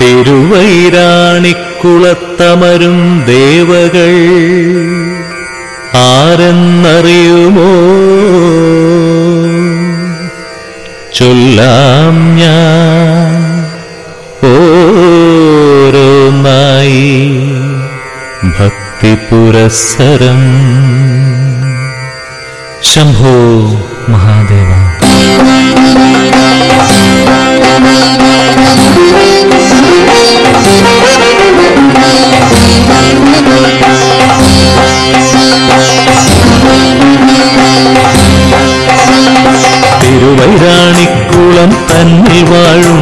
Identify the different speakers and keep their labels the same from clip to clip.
Speaker 1: തിരുവൈരാണിക്കുളത്തമരും ദേവകൾ ആരെന്നറിയുമോ? ചൊല്ലാം ഞാൻ ഓരോന്നായി ഭക്തി പുരസ്സരം. ശംഭോ മഹാദേവ. തിരുവൈരാണിക്കുളം തന്നിൽ വാഴും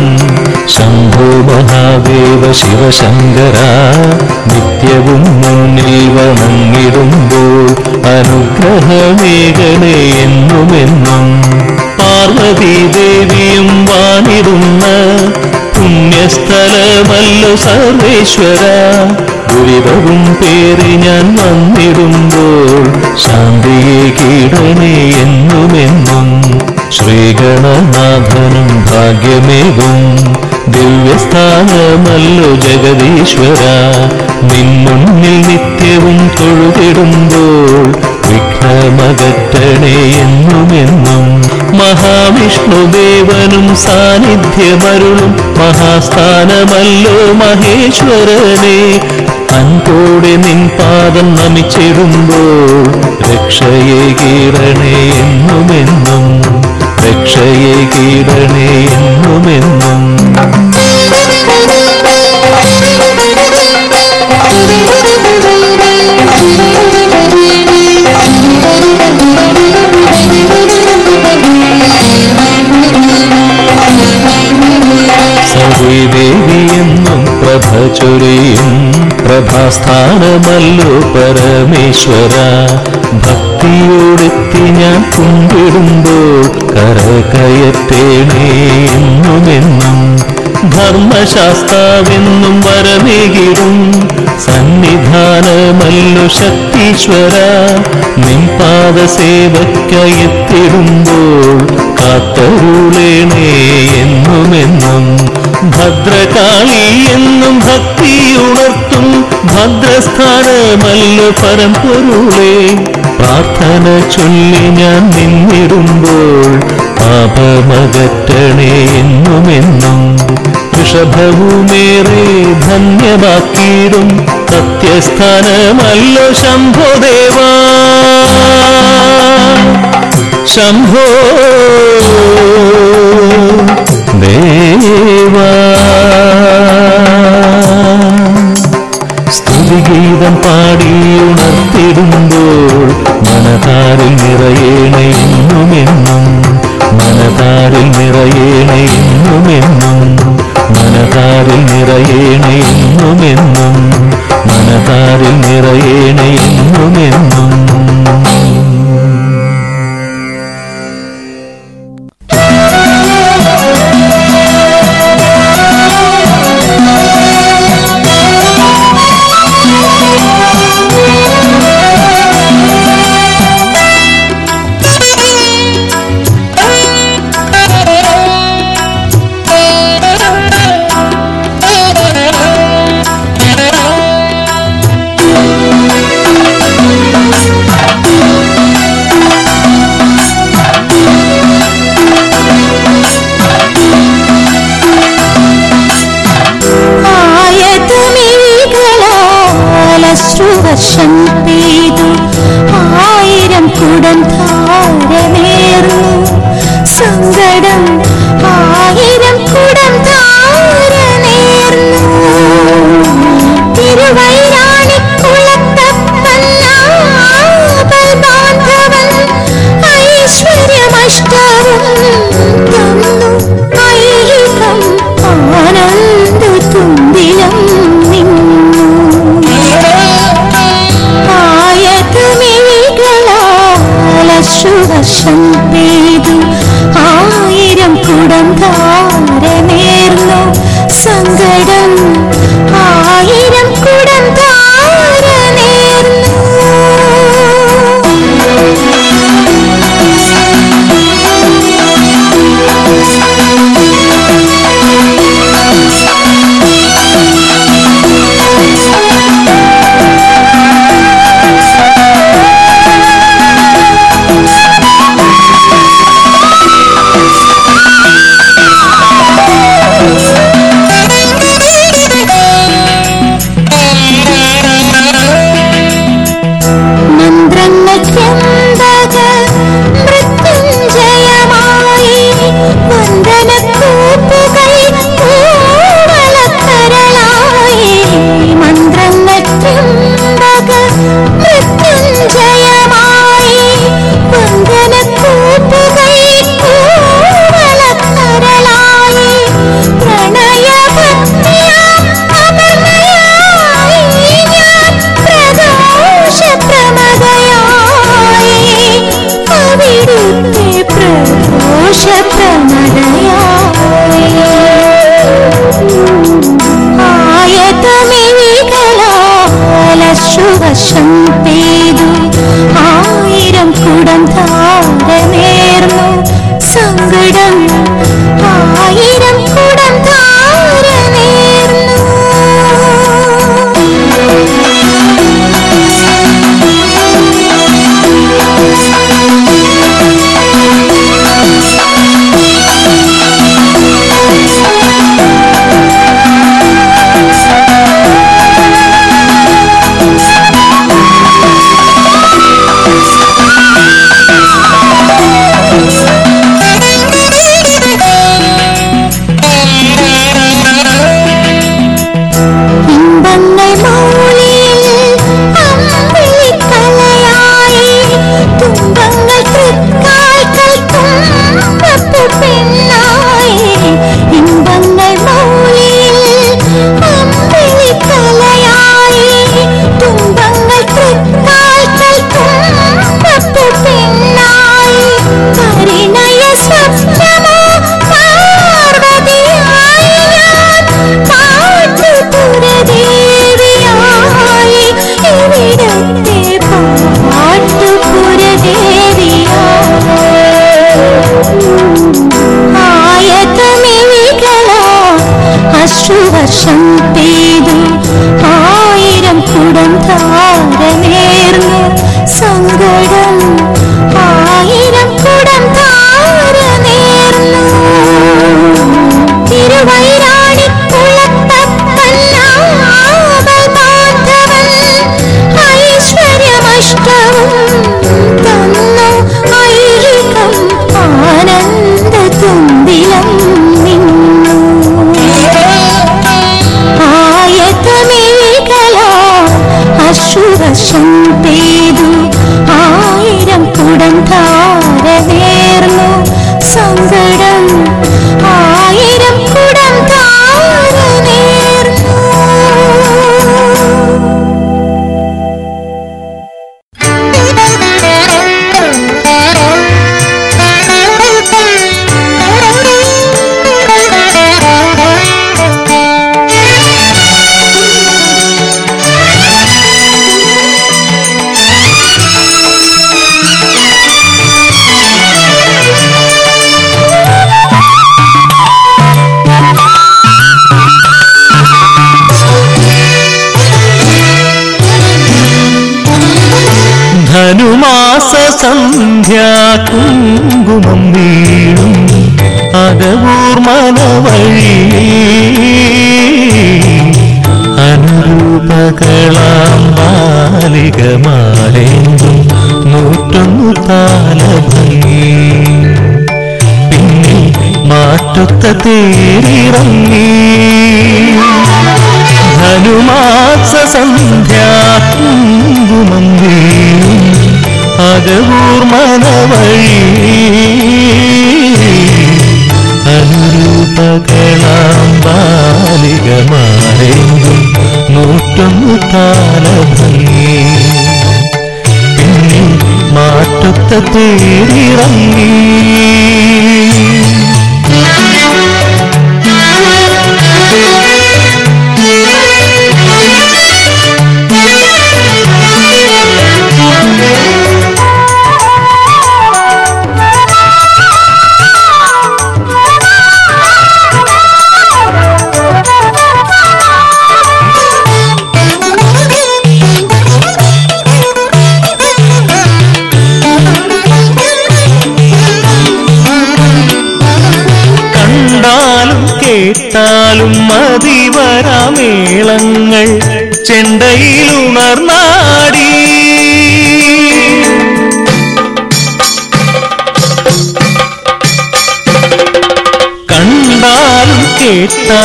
Speaker 1: ശംഭോ മഹാദേവ ശിവശങ്കര. നിത്യവും മുന്നിൽ വണങ്ങിടുമ്പോൾ അനുഗ്രഹമേഖലേ എന്നുമെന്നും പാർവതീ ദേവിയും വാണിടുന്ന പുണ്യസ്ഥലമല്ലോ സർവേശ്വര. ദുരിതവും പേറി ഞാൻ വന്നിടുമ്പോൾ ശാന്തിയെ കീടണേ എന്നുമെന്നും ശ്രീഗണനാഥനും ഭാഗ്യമേകും. ദിവ്യസ്ഥാനമല്ലോ ജഗദീശ്വര നിൻ നിത്യവും തൊഴുതിടുമ്പോൾ വിഘ്നമകറ്റണേ എന്നും മഹാവിഷ്ണുദേവനും സാന്നിധ്യമരുളും മഹാസ്ഥാനമല്ലോ മഹേശ്വരനെ. അൻപോടെ നിൻ പാദം നമിച്ചിടുമ്പോൾ രക്ഷയെ കീറണേ എന്നുമെന്നും രക്ഷയെ കീറണേ എന്നുമെന്നും. സവിദേവിയെന്നും പ്രഭ ചൊരിയും പ്രഭാസ്ഥാനമല്ലോ പരമേശ്വര. ഭക്തിയോടെത്തി ഞാൻ കുമ്പിടുമ്പോൾ കരകയത്തേണേ എന്നുമെന്നും ധർമ്മശാസ്താവെന്നും വരമേകിടും സന്നിധാനമല്ലു ശക്തീശ്വര നിൻപാദ പാദസേവക്കയെത്തിടുമ്പോൾ കാത്തരുളേണേ എന്നുമെന്നും. ഭദ്രകാളി എന്നും ഭക്തി ഉണർത്തും ഭദ്രസ്ഥാനമല്ലോ പരമ്പൊരുളേ. പ്രാർത്ഥന ചൊല്ലി ഞാൻ നിന്നിടുമ്പോൾ പാപമകറ്റണേ എന്നുമെന്നും. വൃഷഭവുമേറെ ധന്യമാക്കിയിടും സത്യസ്ഥാനമല്ലോ ശംഭോദേവ ശംഭോ ദേവാ. സ്തുതിഗീതം പാടി ഉണർത്തിടുമ്പോൾ മനതാരിൽ നിറയേണ എന്നുമെന്നും മനതാരിൽ നിറയേണ എന്നുമെന്നും. മനതാരിൽ നിറയേണയെന്നുമെന്നും മനതാരിൽ നിറയേണ ധനുമാസ സന്ധ്യാ കുങ്കുമം വീഴും അകവൂർമന വഴി അനുരൂപകളാം ബാലികമാരെങ്കും നൂറ്റൊന്നു താലഭംഗി. പിന്നെ മാറ്റൊത്ത തേരിറങ്ങി. ധനുമാസ സന്ധ്യാകുങ്കുമം വീഴും അകവൂർമന മനവഴി അനുരൂപകളാം ബാലികമാരെങ്കും നൂറ്റൊന്നു താലഭംഗി. പിന്നെ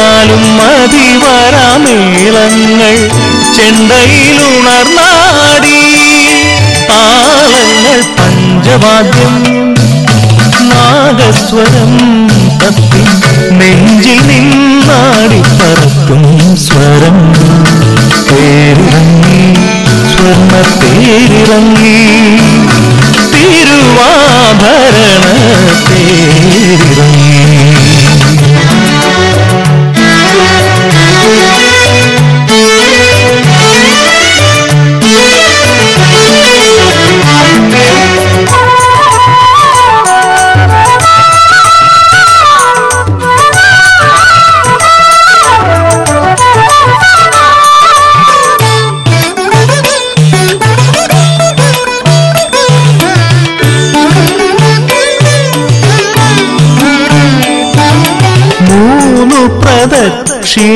Speaker 1: കേട്ടാലും മതിവരാമേളങ്ങൾ ചെണ്ടയിലുണർന്നാടി താളങ്ങൾ പഞ്ചവാദ്യം. നാഗസ്വരം തത്തി നെഞ്ചിൽ നിന്നാടി പറക്കും സ്വരം. പേരിറങ്ങി സ്വർണ പേരിറങ്ങി. തിരുവാഭരണ തേരിറങ്ങി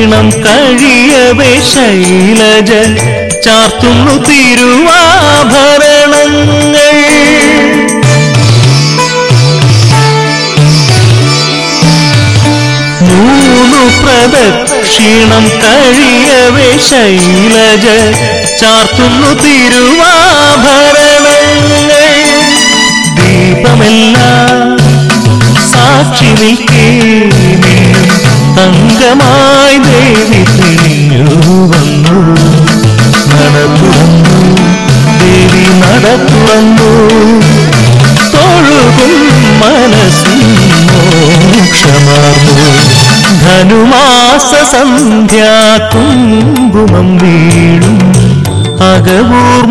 Speaker 1: പ്രദക്ഷിണം കഴിയവേ ശൈലജ ചാർത്തുന്നു തിരുവാഭരണങ്ങൾ. മൂന്നു പ്രദക്ഷിണം കഴിയവേ ശൈലജ ചാർത്തുന്നു തിരുവാഭരണങ്ങൾ. ദീപമെല്ലാം സാക്ഷി നിൽക്കേ. തങ്കമായി ദേവി തെളിഞ്ഞു വന്നു. നടത്തുന്നു. ദേവി നടത്തുന്നു. തൊഴുകും മനസ്സിൻ മോക്ഷമാർന്നു. ധനുമാസ സന്ധ്യാ കുങ്കുമം വീഴും. അകവൂർ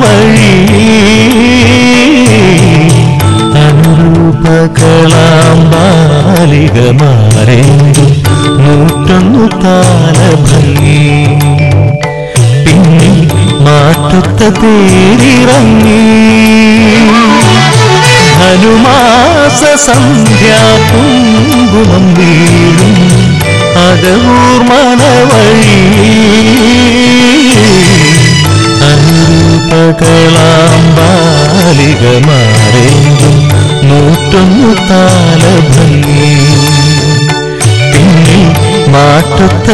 Speaker 1: വഴി അനുരൂപകളാം ബാലികമാരെങ്കും നൂറ്റൊന്നു താലഭംഗി. പിന്നെ മാറ്റത്ത തേരിറങ്ങി ഹനുമാസ സന്ധ്യാ കുങ്കുമം വീഴും അകവൂർ മനവഴി അനുരൂപകളാം ബാലികമാരെങ്കും നൂറ്റൊന്നു താലഭംഗി. പിന്നെ മാറ്റത്ത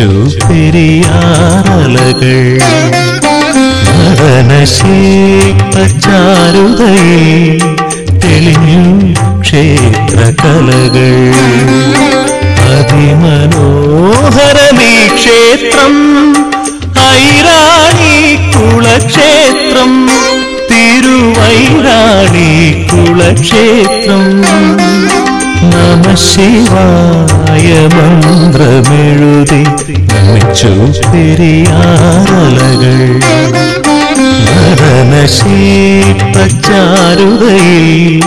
Speaker 1: നമിച്ചു പെരിയാറലകൾ നടനശീലചാരുതയിൽ തെളിഞ്ഞു ക്ഷേത്രകലകൾ. അതിമനോഹരമീ ക്ഷേത്രം ഐരാണി കുളക്ഷേത്രം തിരുവൈരാണി കുളക്ഷേത്രം. ശിവായ മന്ത്രമെഴുതി നമിച്ചു പെരിയാറലകൾ നടനശീലചാരുതയിൽ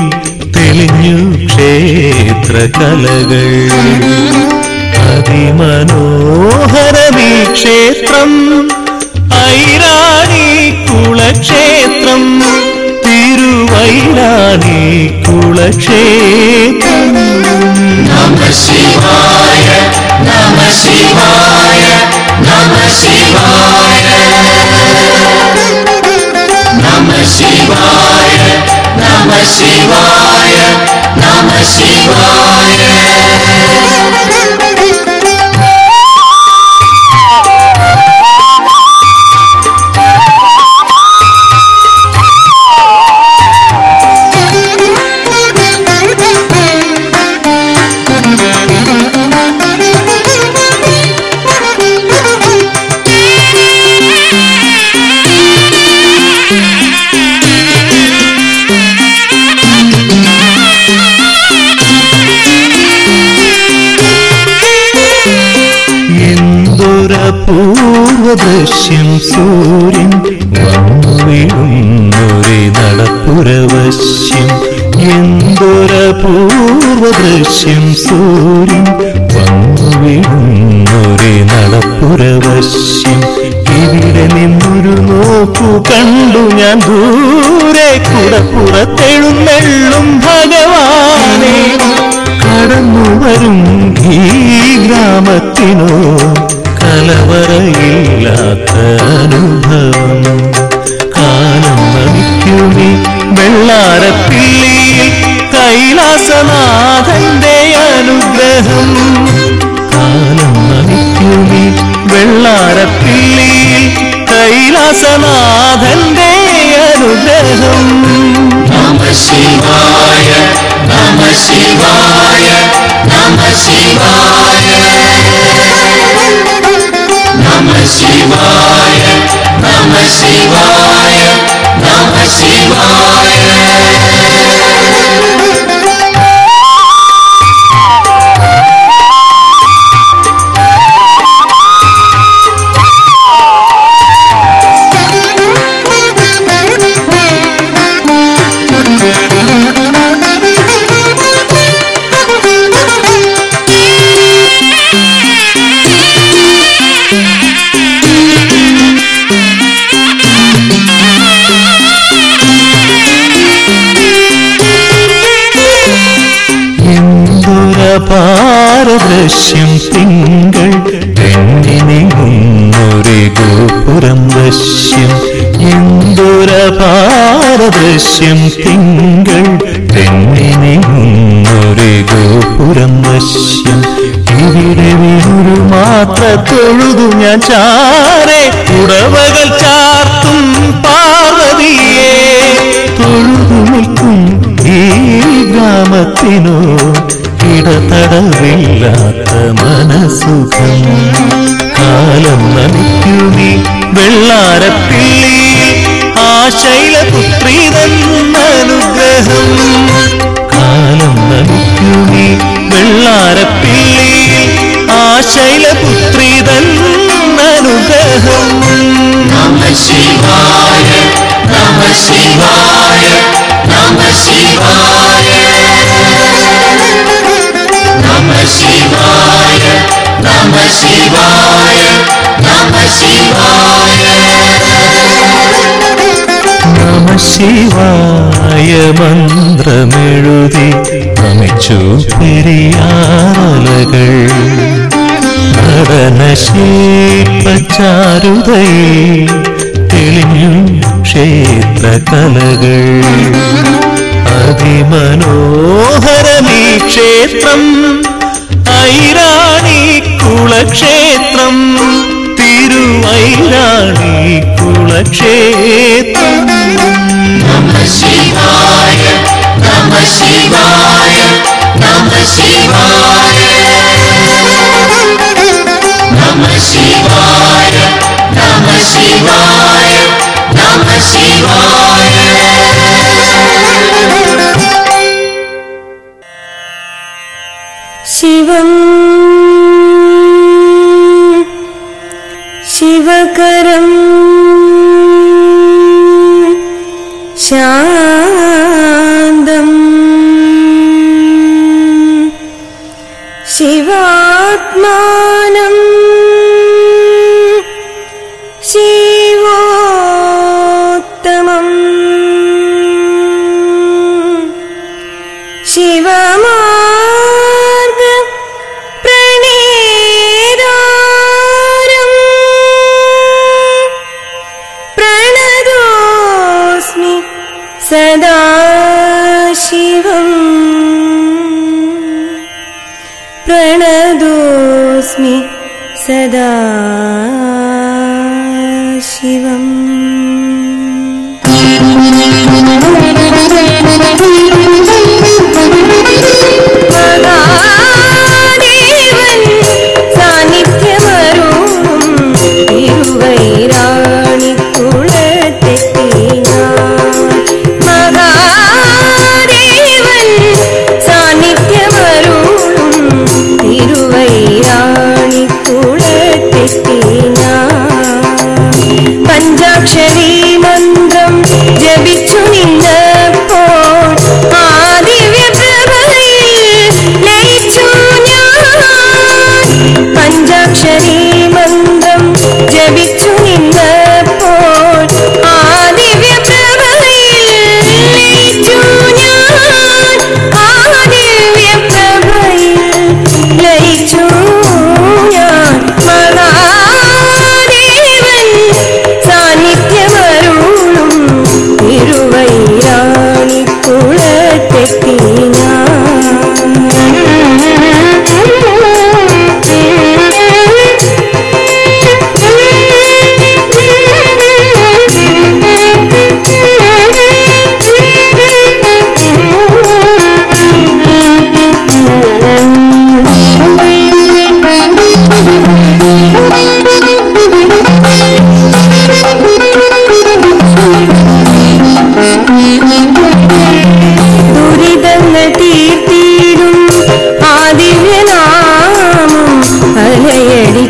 Speaker 1: തെളിഞ്ഞു ക്ഷേത്രകലകൾ. അതിമനോഹരമീ ക്ഷേത്രം ഐരാണി കുളക്ഷേത്രം തിരുവൈരാണി குலக்ஷேத்திரம் நம சிவாய நம சிவாய நம சிவாய நம சிவாய நம சிவாய நம சிவாய. സൂര്യൻ വന്നു വീഴുന്നൊരു നടപ്പുരവശ്യം. എന്തൊരപൂർവദൃശ്യം സൂര്യൻ വന്നു വീഴുന്നൊരു നടപ്പുരവശ്യം. ഇവിടെ നിന്നൊരു നോക്കു കണ്ടു ഞാൻ ദൂരെ കുടപ്പുറത്തെഴുന്നള്ളും ഭഗവാനെ. കടന്നു വരും ഈ ഗ്രാമത്തിനോ കലവറയില്ലാത്ത അനുഭവം കാലം നമിക്കുമി വെള്ളാരപ്പിള്ളിയിൽ കൈലാസനാഥന്റെ അനുഗ്രഹം. കാലം നമിക്കുമി വെള്ളാരപ്പിള്ളിയിൽ കൈലാസനാഥന്റെ അനുഗ്രഹം. शिवाय नमः शिवाय नमः शिवाय। എന്തൊരപാരദൃശ്യം തിങ്കൾ. പെണ്ണിനിങ്ങുന്നൊരു ഗോപുരം ദൃശ്യം എന്തൊരപാരദൃശ്യം തിങ്കൾ പെണ്ണിനിങ്ങുന്നൊരു ഗോപുരം ദൃശ്യം ഇവിടെ വീണു മാത്ര തൊഴുതു ഞാൻ ചാരെ. ഉടവകൾ ചാർത്തും പാർവതിയെ. തൊഴുതു നിൽക്കും ഈ നാമത്തിനോ ഇടതടവില്ലാത്ത മനസുഖം കാലം നനയ്ക്കുമീ വെള്ളാരപ്പിള്ളി. ആ ശൈലപുത്രി തന്നുഗ്രഹം കാലം നനയ്ക്കുമീ വെള്ളാരപ്പിള്ളി. ആ ശൈലപുത്രി തന്നുഗ്രഹം
Speaker 2: നമ ശിവായ നമ ശിവായ നമ ശിവായ. ശിവായ നമ ശിവായ നമ ശിവായ
Speaker 1: നമ ശിവായ മന്ത്രമെഴുതി നമിച്ചു പെരിയാറലകൾ. നടനശീപ്പച്ചാരുതയിൽ തെളിഞ്ഞു ക്ഷേത്രകലകൾ. അതിമനോഹരമീ ക്ഷേത്രം ഐരാണി കുളക്ഷേത്രം തിരുവൈരാണി കുളക്ഷേത്രം
Speaker 2: നമ ശിവായ നമ ശിവായ നമ ശിവായ. നമ ശിവായ നമ ശിവായ നമ ശിവായ.
Speaker 3: शिवम् शिवकरम् श्या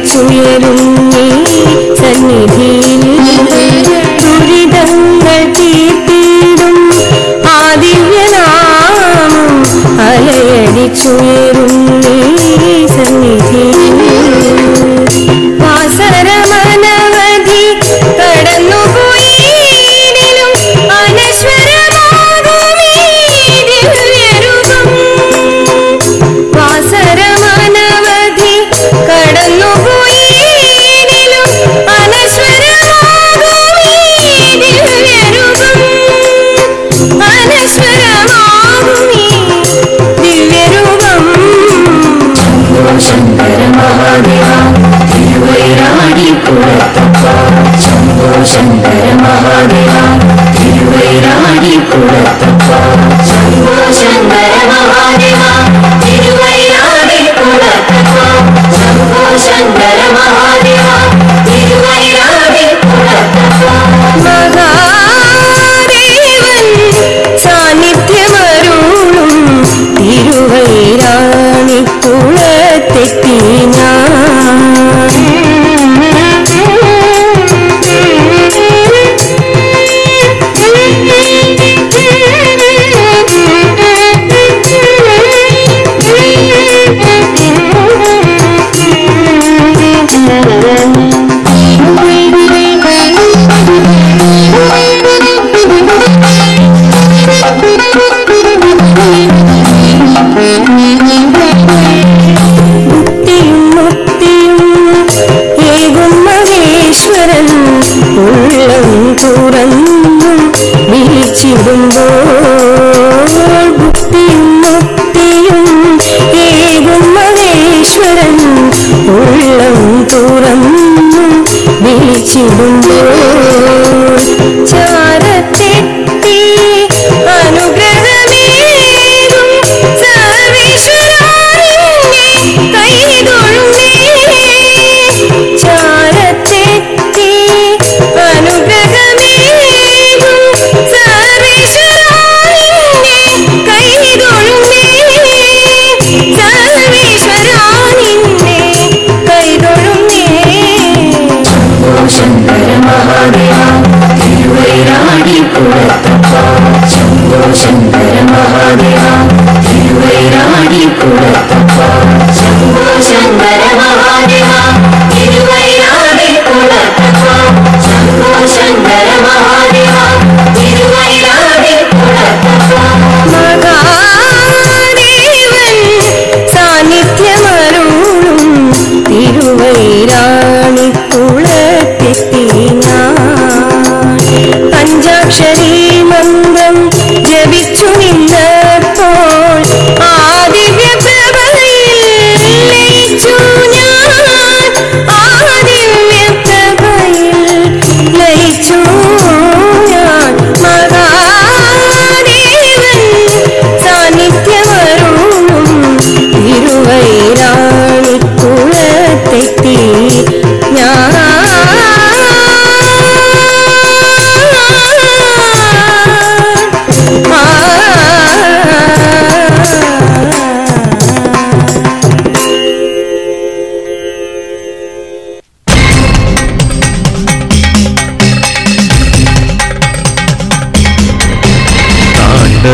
Speaker 3: അലയടിച്ചുയരും നീ സന്നിധിയിൽ ദുരിതങ്ങൾ തീർത്തിടും. ആ ദിവ്യനാമം അലയടിച്ചുയരും
Speaker 2: ശങ്കര മഹാദേവ തിരുവൈരാണിക്കുളത്തപ്പ ശംഭോ ശങ്കര മഹാദേവ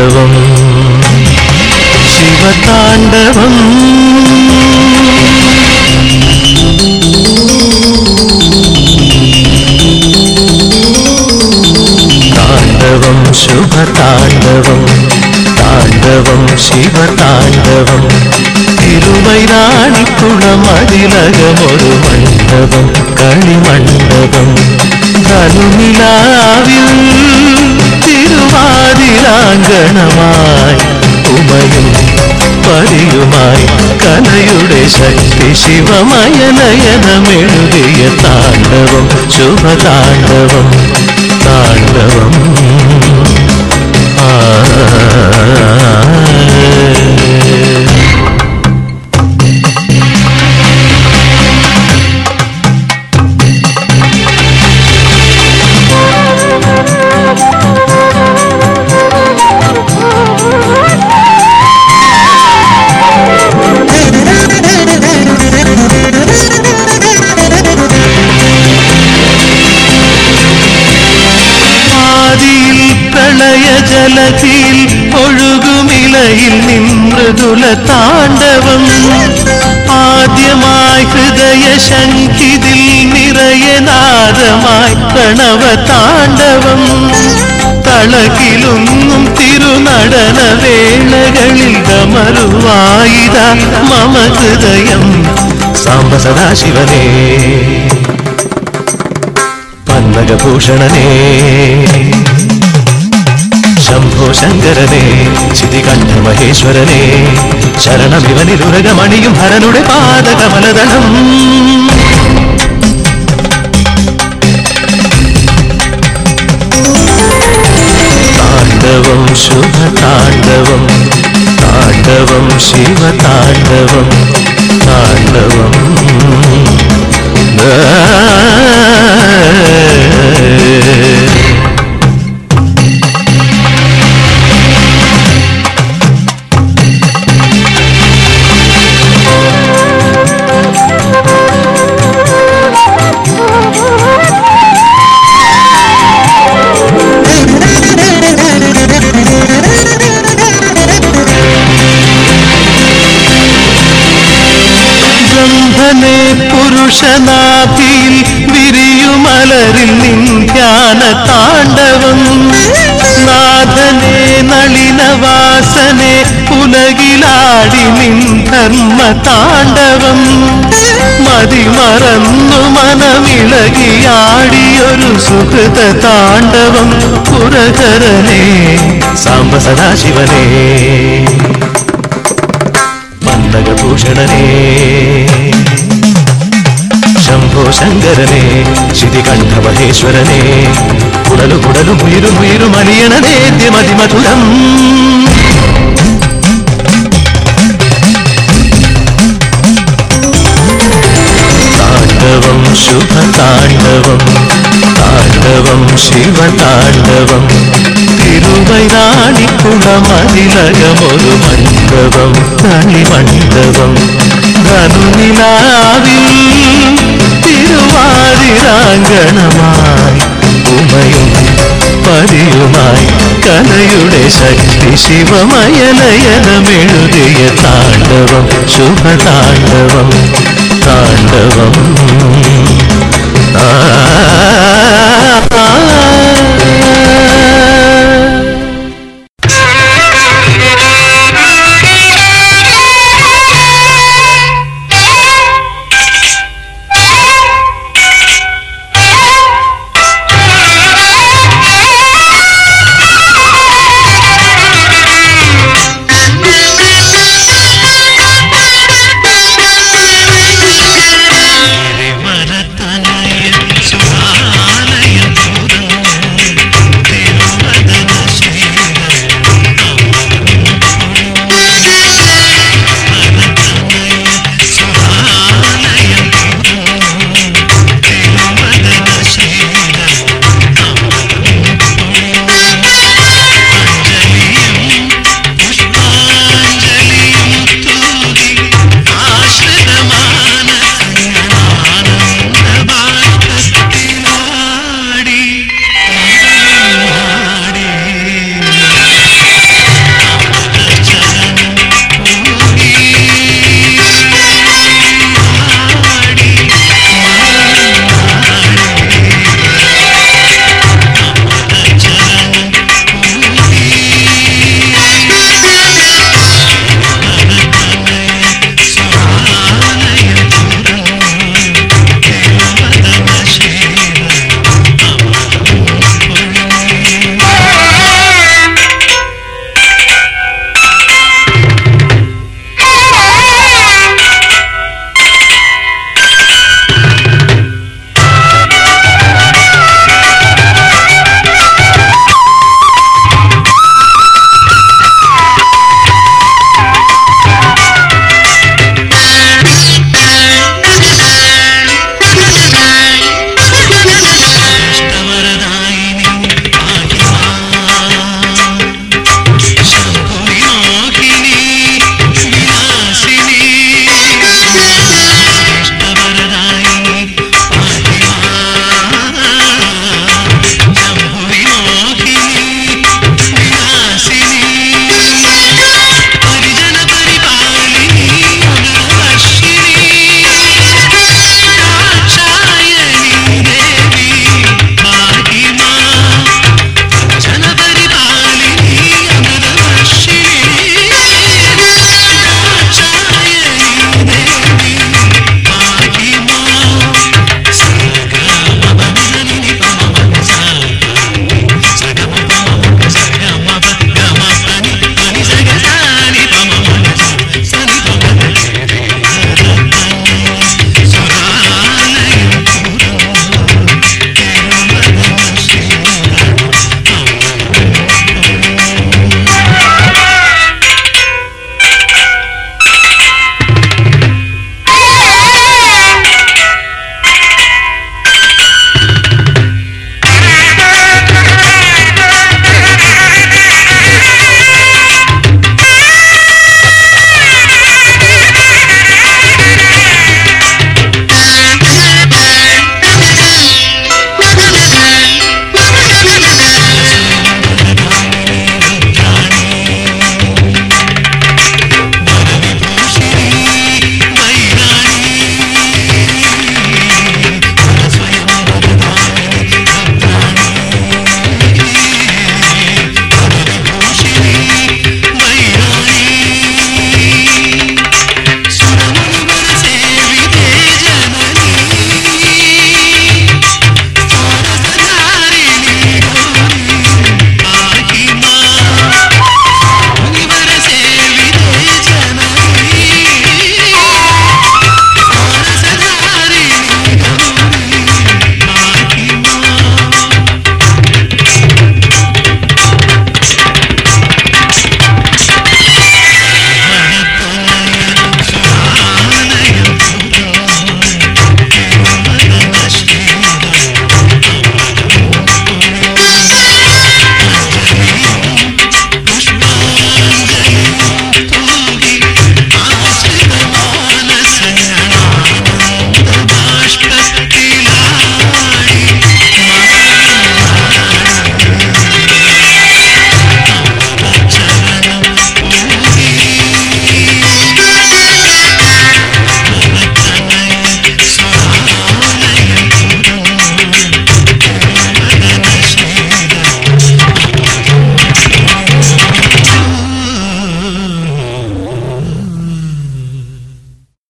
Speaker 1: താണ്ഡവം ശിവതാണ്ഡവം താണ്ഡവം ശുഭതാണ്ഡവം താണ്ഡവം ശിവതാണ്ഡവം തിരുവൈരാണിക്കുളം അതിലകമൊരു മണ്ഡപം കളിമണ്ഡപം ധനുനിലാവിൽ തിരുവാതിരാങ്കണമായി ഉമയും പതിയുമായി കലയുടെ ശക്തി ശിവമയനയനമെഴുതിയ താണ്ഡവം ശുഭതാണ്ഡവം താണ്ഡവം. ആ. പ്രളയജലത്തിൽ ഒഴുകുമിലയിൽ നിമൃദുല താണ്ഡവം ആദ്യമായി ഹൃദയ ശങ്കിതിൽ നിറയനാദമായി പ്രണവ താണ്ഡവം തളകിലൊന്നും തിരുനടന വേളകളിൽ കമറുവായിത മമ ഹൃദയം സാംബ സദാശിവനേ പന്നകഭൂഷണനേ ശംഭോ ശങ്കരനേ ചിതികണ്ഠ മഹേശ്വരനേ ശരണമിവനിലുരകമണിയും ഹരനുടെ പാദകമലദളം താണ്ഡവം ശുഭ താണ്ഡവം താണ്ഡവം ശിവ താണ്ഡവം താണ്ഡവം ബ്രഹ്മനെ പുരുഷനാഭിയിൽ വിരിയുമലരിൽ നിൻ ധ്യാന താണ്ഡവം. നാഥനെ നളിനവാസനെ ഉലകിലാടി നിൻ ധർമ്മ താണ്ഡവം. മതിമറന്നു മനമിളകിയാടിയൊരു സുഹൃത താണ്ഡവം. പുരകരനെ സാമ്പ സദാശിവനേ പന്തകഭൂഷണനേ ശംഭോ ശങ്കരനേ ശിതികണ്ഠ മഹേശ്വരനേ കുടലു കുടലു മുയിരു മുയിരു മലിയണനേദ്യമതിമധുരം താണ്ഡവം ശുഭതാണ്ഡവം താണ്ഡവം ശിവതാണ്ഡവം തിരുവൈരാണിക്കുളമതിലകമൊരു മണ്ഡപം കളിമണ്ഡപം ധനുനിലാവിൽ തിരുവാതിരാങ്കണമായി ഉമയും പതിയുമായി കലയുടെ ശക്തി ശിവമയനയനമെഴുതിയ താണ്ഡവം ശുഭതാണ്ഡവം താണ്ഡവം ആ.